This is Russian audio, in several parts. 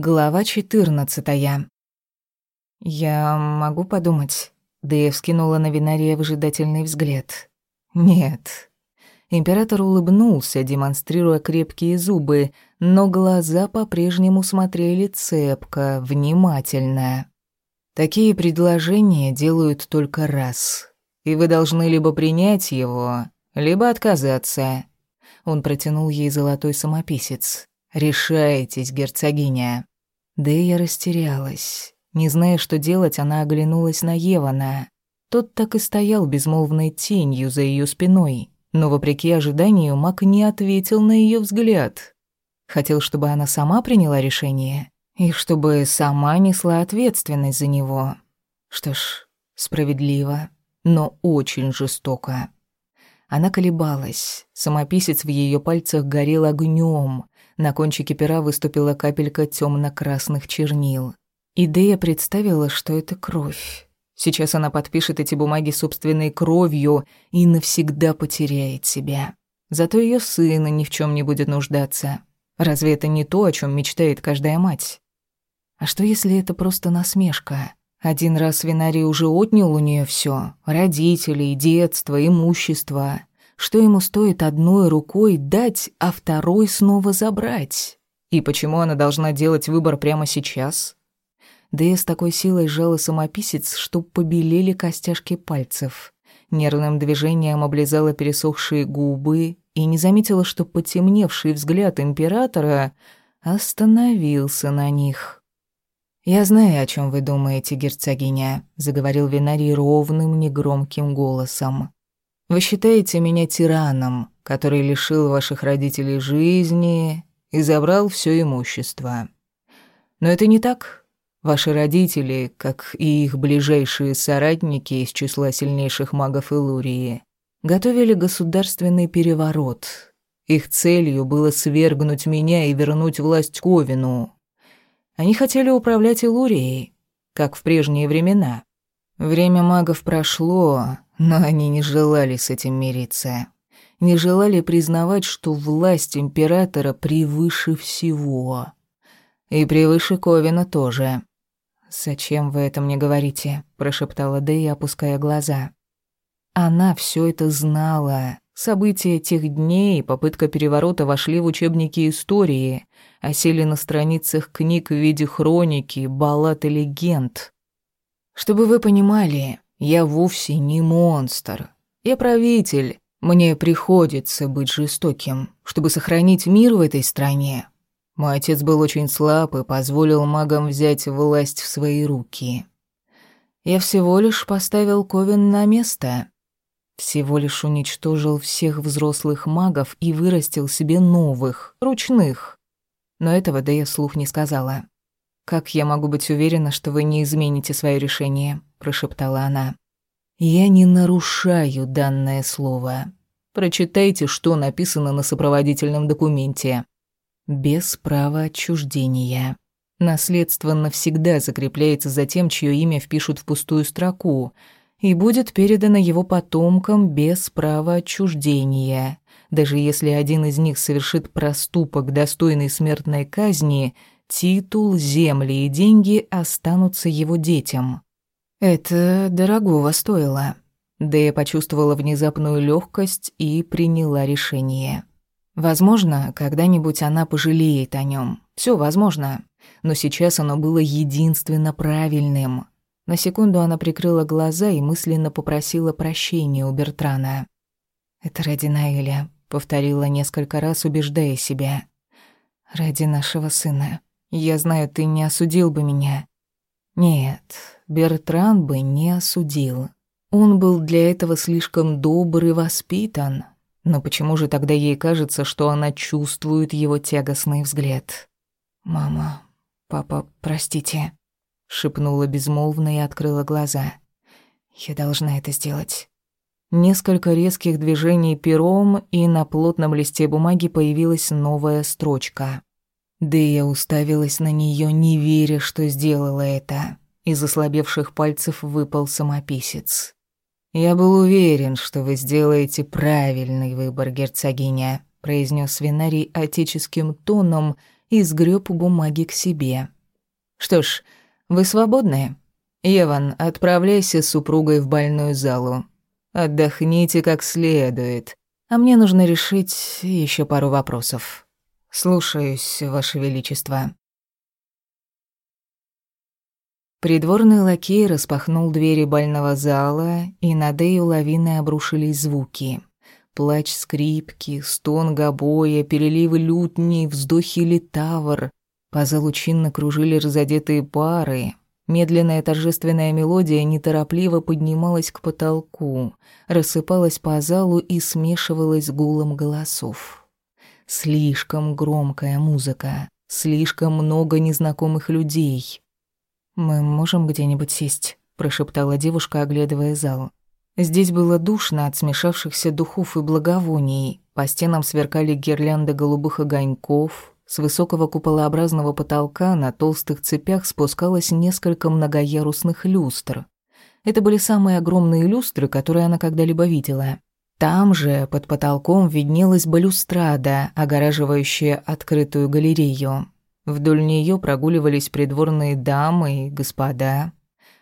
Глава 14. Я могу подумать. Дэя вскинула на Винария выжидательный взгляд. Нет. Император улыбнулся, демонстрируя крепкие зубы, но глаза по-прежнему смотрели цепко, внимательно. Такие предложения делают только раз, и вы должны либо принять его, либо отказаться. Он протянул ей золотой самописец. «Решайтесь, герцогиня». Да и я растерялась. Не зная, что делать, она оглянулась на Евана. Тот так и стоял безмолвной тенью за ее спиной, но, вопреки ожиданию, Мак не ответил на ее взгляд. Хотел, чтобы она сама приняла решение и чтобы сама несла ответственность за него. Что ж, справедливо, но очень жестоко. Она колебалась. Самописец в ее пальцах горел огнем. На кончике пера выступила капелька темно-красных чернил. Идея представила, что это кровь. Сейчас она подпишет эти бумаги собственной кровью и навсегда потеряет себя. Зато ее сына ни в чем не будет нуждаться. Разве это не то, о чем мечтает каждая мать? А что если это просто насмешка? Один раз Винарий уже отнял у нее все: родителей, детство, имущество. Что ему стоит одной рукой дать, а второй снова забрать? И почему она должна делать выбор прямо сейчас? Да я с такой силой сжала самописец, что побелели костяшки пальцев. Нервным движением облизала пересохшие губы и не заметила, что потемневший взгляд императора остановился на них. «Я знаю, о чем вы думаете, герцогиня», — заговорил Винарий ровным, негромким голосом. Вы считаете меня тираном, который лишил ваших родителей жизни и забрал все имущество. Но это не так. Ваши родители, как и их ближайшие соратники из числа сильнейших магов Илурии, готовили государственный переворот. Их целью было свергнуть меня и вернуть власть Ковину. Они хотели управлять Илурией, как в прежние времена. Время магов прошло, но они не желали с этим мириться. Не желали признавать, что власть императора превыше всего. И превыше Ковина тоже. «Зачем вы это мне говорите?» – прошептала Дэя, опуская глаза. Она все это знала. События тех дней и попытка переворота вошли в учебники истории, осели на страницах книг в виде хроники, баллад и легенд. Чтобы вы понимали, я вовсе не монстр. Я правитель. Мне приходится быть жестоким, чтобы сохранить мир в этой стране. Мой отец был очень слаб и позволил магам взять власть в свои руки. Я всего лишь поставил Ковен на место. Всего лишь уничтожил всех взрослых магов и вырастил себе новых, ручных. Но этого да я слух не сказала. «Как я могу быть уверена, что вы не измените свое решение?» – прошептала она. «Я не нарушаю данное слово. Прочитайте, что написано на сопроводительном документе. Без права отчуждения. Наследство навсегда закрепляется за тем, чье имя впишут в пустую строку, и будет передано его потомкам без права отчуждения. Даже если один из них совершит проступок, достойный смертной казни – титул, земли и деньги останутся его детям. Это дорогого стоило. Дэя почувствовала внезапную легкость и приняла решение. Возможно, когда-нибудь она пожалеет о нем. Все возможно. Но сейчас оно было единственно правильным. На секунду она прикрыла глаза и мысленно попросила прощения у Бертрана. «Это ради Наэля», — повторила несколько раз, убеждая себя. «Ради нашего сына». Я знаю, ты не осудил бы меня. Нет, Бертран бы не осудил. Он был для этого слишком добр и воспитан. Но почему же тогда ей кажется, что она чувствует его тягостный взгляд? «Мама, папа, простите», — шепнула безмолвно и открыла глаза. «Я должна это сделать». Несколько резких движений пером, и на плотном листе бумаги появилась новая строчка. Да я уставилась на нее, не веря, что сделала это. Из ослабевших пальцев выпал самописец. «Я был уверен, что вы сделаете правильный выбор, герцогиня», произнес Винарий отеческим тоном и сгреб бумаги к себе. «Что ж, вы свободны? Еван, отправляйся с супругой в больную залу. Отдохните как следует. А мне нужно решить еще пару вопросов. Слушаюсь, Ваше Величество». Придворный лакей распахнул двери больного зала, и на Дею лавиной обрушились звуки. Плач скрипки, стон гобоя, переливы лютни, вздохи литавр. По залу чинно кружили разодетые пары. Медленная торжественная мелодия неторопливо поднималась к потолку, рассыпалась по залу и смешивалась с гулом голосов. Слишком громкая музыка, слишком много незнакомых людей. «Мы можем где-нибудь сесть?» – прошептала девушка, оглядывая зал. Здесь было душно от смешавшихся духов и благовоний. По стенам сверкали гирлянды голубых огоньков. С высокого куполообразного потолка на толстых цепях спускалось несколько многоярусных люстр. Это были самые огромные люстры, которые она когда-либо видела. Там же, под потолком, виднелась балюстрада, огораживающая открытую галерею. Вдоль нее прогуливались придворные дамы и господа.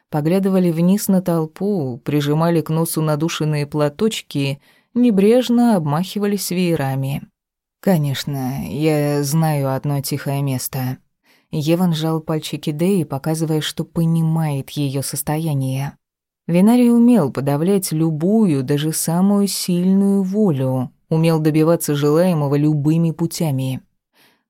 Поглядывали вниз на толпу, прижимали к носу надушенные платочки, небрежно обмахивались веерами. «Конечно, я знаю одно тихое место». Еван сжал пальчики Дэи, показывая, что понимает ее состояние. Винарий умел подавлять любую, даже самую сильную волю, умел добиваться желаемого любыми путями.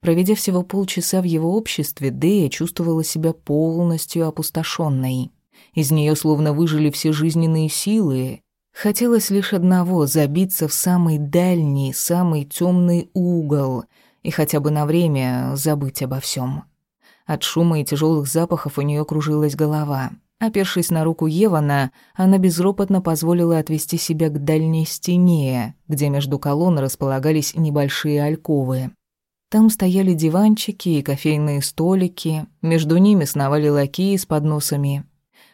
Проведя всего полчаса в его обществе, Дея чувствовала себя полностью опустошенной. Из нее словно выжили все жизненные силы. Хотелось лишь одного — забиться в самый дальний, самый темный угол и хотя бы на время забыть обо всем. От шума и тяжелых запахов у нее кружилась голова. Опершись на руку Евана, она безропотно позволила отвести себя к дальней стене, где между колонн располагались небольшие альковы. Там стояли диванчики и кофейные столики, между ними сновали лакеи с подносами.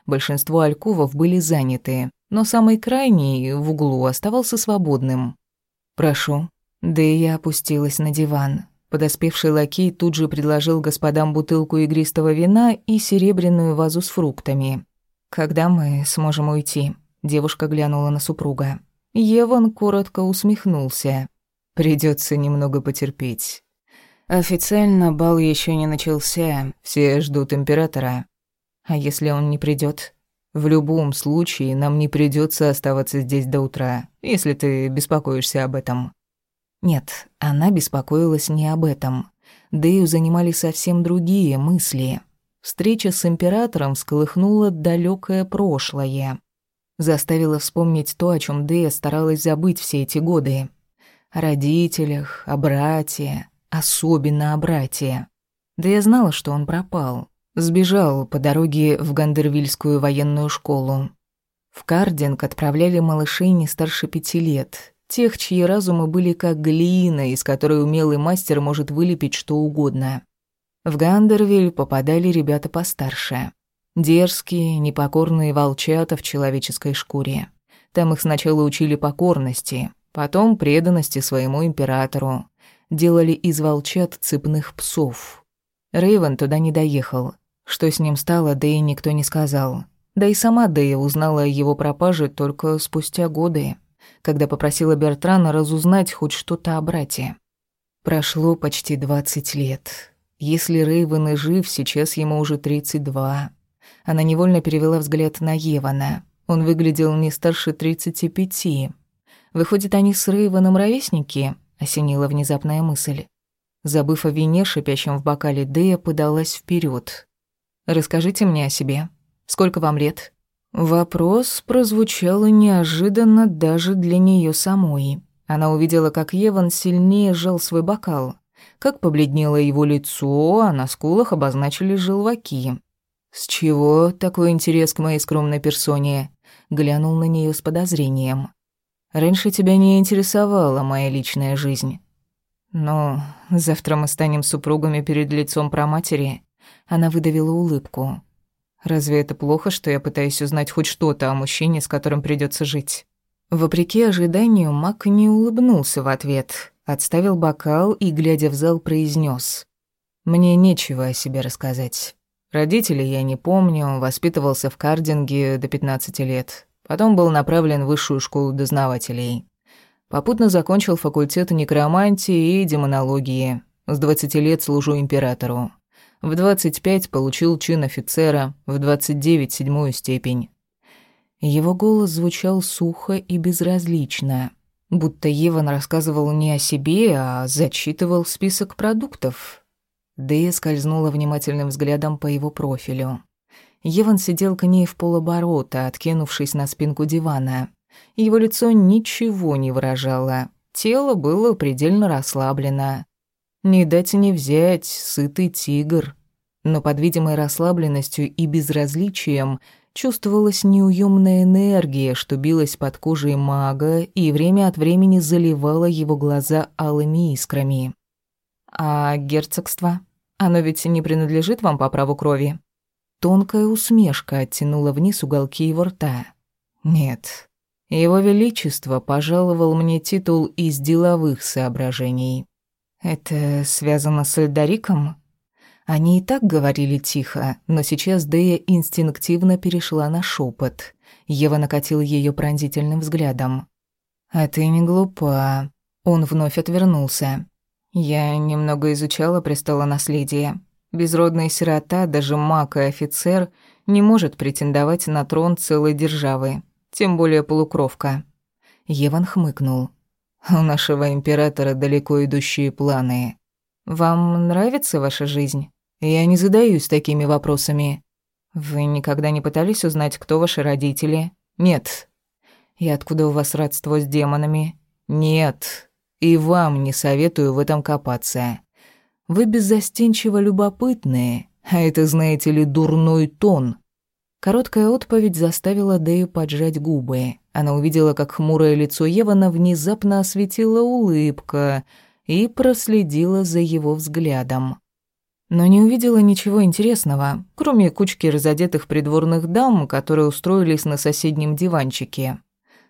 Большинство альковов были заняты, но самый крайний, в углу, оставался свободным. «Прошу». Да и я опустилась на диван. Подоспевший лакей тут же предложил господам бутылку игристого вина и серебряную вазу с фруктами. «Когда мы сможем уйти?» Девушка глянула на супруга. Еван коротко усмехнулся. Придется немного потерпеть. Официально бал еще не начался, все ждут императора. А если он не придет? В любом случае, нам не придется оставаться здесь до утра, если ты беспокоишься об этом. Нет, она беспокоилась не об этом. Дэю занимали совсем другие мысли. Встреча с императором всколыхнула далекое прошлое. Заставила вспомнить то, о чем Дэя старалась забыть все эти годы. О родителях, о брате, особенно о брате. Да я знала, что он пропал. Сбежал по дороге в Гандервильскую военную школу. В Кардинг отправляли малышей не старше пяти лет, тех, чьи разумы были как глина, из которой умелый мастер может вылепить что угодно. В Гандервиль попадали ребята постарше. Дерзкие, непокорные волчата в человеческой шкуре. Там их сначала учили покорности, потом преданности своему императору, делали из волчат цепных псов. Рейвен туда не доехал. Что с ним стало, Дэй никто не сказал. Да и сама Дэя узнала о его пропаже только спустя годы, когда попросила Бертрана разузнать хоть что-то о брате. Прошло почти двадцать лет. Если Рейвен и жив, сейчас ему уже тридцать два. Она невольно перевела взгляд на Евана. Он выглядел не старше тридцати пяти. Выходит, они с Рейвеном ровесники? осенила внезапная мысль. Забыв о вине, шипящем в бокале, Дея подалась вперед. «Расскажите мне о себе. Сколько вам лет?» Вопрос прозвучал неожиданно даже для нее самой. Она увидела, как Еван сильнее сжал свой бокал, как побледнело его лицо, а на скулах обозначились желваки. «С чего такой интерес к моей скромной персоне?» Глянул на нее с подозрением. Раньше тебя не интересовала моя личная жизнь. Но завтра мы станем супругами перед лицом проматери. Она выдавила улыбку. Разве это плохо, что я пытаюсь узнать хоть что-то о мужчине, с которым придется жить? Вопреки ожиданию, Мак не улыбнулся в ответ, отставил бокал и, глядя в зал, произнес: Мне нечего о себе рассказать. Родителей я не помню, воспитывался в Кардинге до 15 лет. Потом был направлен в высшую школу дознавателей. Попутно закончил факультет некромантии и демонологии. С 20 лет служу императору. В 25 получил чин офицера, в 29 — седьмую степень. Его голос звучал сухо и безразлично, будто Еван рассказывал не о себе, а зачитывал список продуктов. Дэя скользнула внимательным взглядом по его профилю. Еван сидел к ней в полоборота, откинувшись на спинку дивана. Его лицо ничего не выражало. Тело было предельно расслаблено. Не дать не взять, сытый тигр. Но под видимой расслабленностью и безразличием чувствовалась неуемная энергия, что билась под кожей мага и время от времени заливала его глаза алыми искрами. «А герцогство? Оно ведь не принадлежит вам по праву крови?» Тонкая усмешка оттянула вниз уголки его рта. «Нет, его Величество пожаловал мне титул из деловых соображений. Это связано с Эльдариком? Они и так говорили тихо, но сейчас Дея инстинктивно перешла на шепот. Ева накатил ее пронзительным взглядом. «А ты не глупа». Он вновь отвернулся. «Я немного изучала престолонаследие. Безродная сирота, даже маг и офицер, не может претендовать на трон целой державы тем более полукровка. Еван хмыкнул. У нашего императора далеко идущие планы. Вам нравится ваша жизнь? Я не задаюсь такими вопросами. Вы никогда не пытались узнать, кто ваши родители? Нет. И откуда у вас родство с демонами? Нет. И вам не советую в этом копаться. Вы беззастенчиво любопытные, а это, знаете ли, дурной тон. Короткая отповедь заставила Дэю поджать губы. Она увидела, как хмурое лицо Евана внезапно осветила улыбка и проследила за его взглядом. Но не увидела ничего интересного, кроме кучки разодетых придворных дам, которые устроились на соседнем диванчике.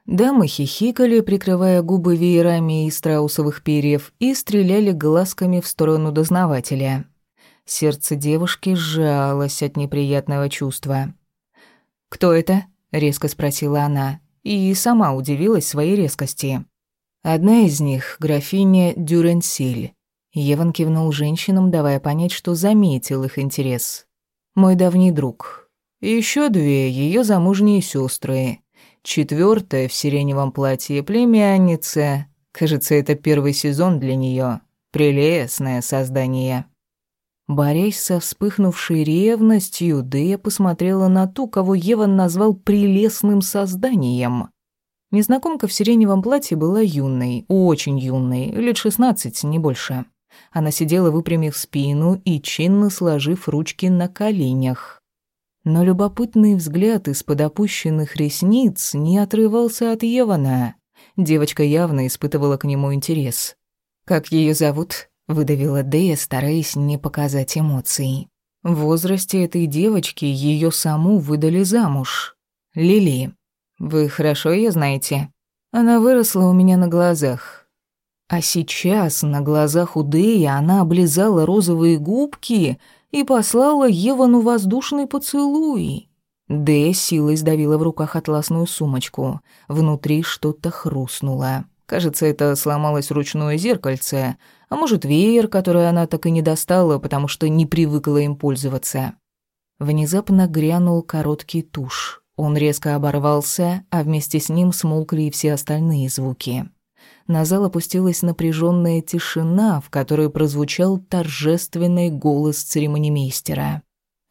Дамы хихикали, прикрывая губы веерами из страусовых перьев, и стреляли глазками в сторону дознавателя. Сердце девушки сжалось от неприятного чувства. «Кто это?» — резко спросила она, и сама удивилась своей резкости. Одна из них — графиня Дюренсиль. Еван кивнул женщинам, давая понять, что заметил их интерес. «Мой давний друг. Еще две — ее замужние сестры. Четвертая в сиреневом платье племянница. Кажется, это первый сезон для нее. Прелестное создание». Борясь со вспыхнувшей ревностью, Дэя посмотрела на ту, кого Еван назвал «прелестным созданием». Незнакомка в сиреневом платье была юной, очень юной, лет шестнадцать, не больше. Она сидела, выпрямив спину и чинно сложив ручки на коленях. Но любопытный взгляд из-под опущенных ресниц не отрывался от Евана. Девочка явно испытывала к нему интерес. «Как ее зовут?» Выдавила Дэя, стараясь не показать эмоций. В возрасте этой девочки ее саму выдали замуж. Лили. Вы хорошо ее знаете? Она выросла у меня на глазах. А сейчас на глазах у Дэи она облизала розовые губки и послала Евану воздушный поцелуй. Дэя силой сдавила в руках атласную сумочку. Внутри что-то хрустнуло. Кажется, это сломалось ручное зеркальце, а может, веер, который она так и не достала, потому что не привыкла им пользоваться. Внезапно грянул короткий тушь. Он резко оборвался, а вместе с ним смолкли и все остальные звуки. На зал опустилась напряженная тишина, в которой прозвучал торжественный голос церемонимейстера.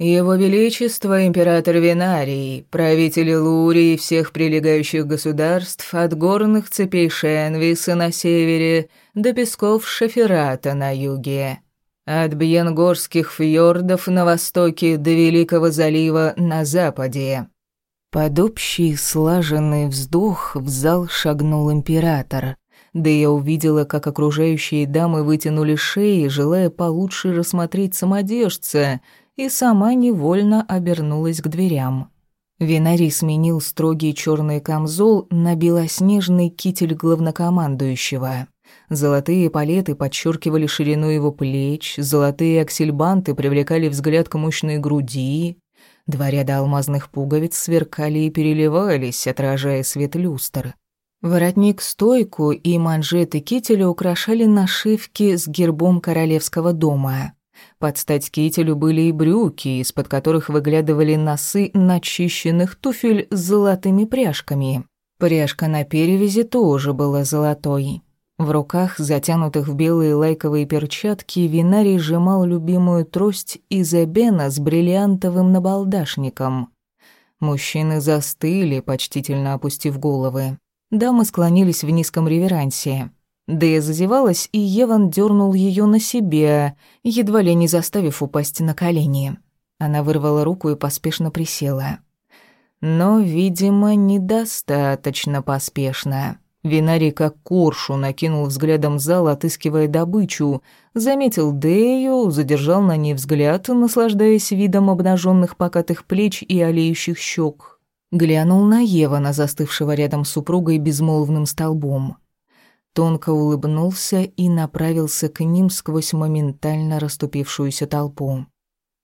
Его Величество император Винарий, правитель Лурии и всех прилегающих государств от горных цепей Шенвиса на севере до песков Шаферата на юге, от Бьенгорских фьордов на востоке до Великого залива на западе. Под общий слаженный вздох в зал шагнул император. Да я увидела, как окружающие дамы вытянули шеи, желая получше рассмотреть самодержца — и сама невольно обернулась к дверям. Винари сменил строгий черный камзол на белоснежный китель главнокомандующего. Золотые палеты подчеркивали ширину его плеч, золотые аксельбанты привлекали взгляд к мощной груди, два ряда алмазных пуговиц сверкали и переливались, отражая свет люстр. Воротник, стойку и манжеты кителя украшали нашивки с гербом королевского дома. Под стать кителю были и брюки, из-под которых выглядывали носы начищенных туфель с золотыми пряжками. Пряжка на перевязи тоже была золотой. В руках, затянутых в белые лайковые перчатки, Винарий сжимал любимую трость из эбена с бриллиантовым набалдашником. Мужчины застыли, почтительно опустив головы. Дамы склонились в низком реверансе. Дэя зазевалась, и Еван дернул ее на себя, едва ли не заставив упасть на колени. Она вырвала руку и поспешно присела. Но, видимо, недостаточно поспешно. Винарий как коршу накинул взглядом зал, отыскивая добычу, заметил Дею, задержал на ней взгляд, наслаждаясь видом обнаженных покатых плеч и олеющих щек. Глянул на Евана, застывшего рядом с супругой безмолвным столбом. Тонко улыбнулся и направился к ним сквозь моментально расступившуюся толпу.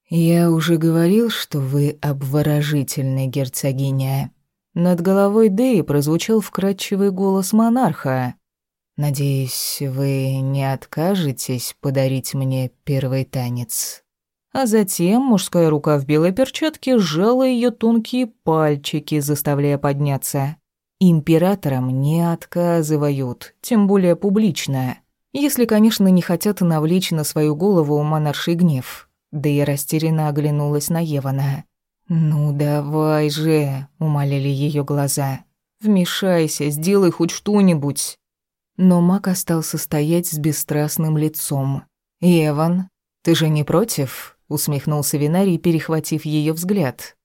«Я уже говорил, что вы обворожительная герцогиня», над головой Дэи прозвучал вкрадчивый голос монарха. «Надеюсь, вы не откажетесь подарить мне первый танец?» А затем мужская рука в белой перчатке сжала ее тонкие пальчики, заставляя подняться. Императорам не отказывают, тем более публично. Если, конечно, не хотят навлечь на свою голову монарший гнев. Да и растерянно оглянулась на Евана. «Ну давай же», — умоляли ее глаза. «Вмешайся, сделай хоть что-нибудь». Но Мак остался стоять с бесстрастным лицом. «Эван, ты же не против?» — усмехнулся Винарий, перехватив ее взгляд.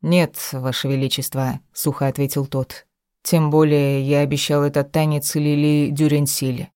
«Нет, Ваше Величество», — сухо ответил тот. «Тем более я обещал этот танец Лили Дюренсиль.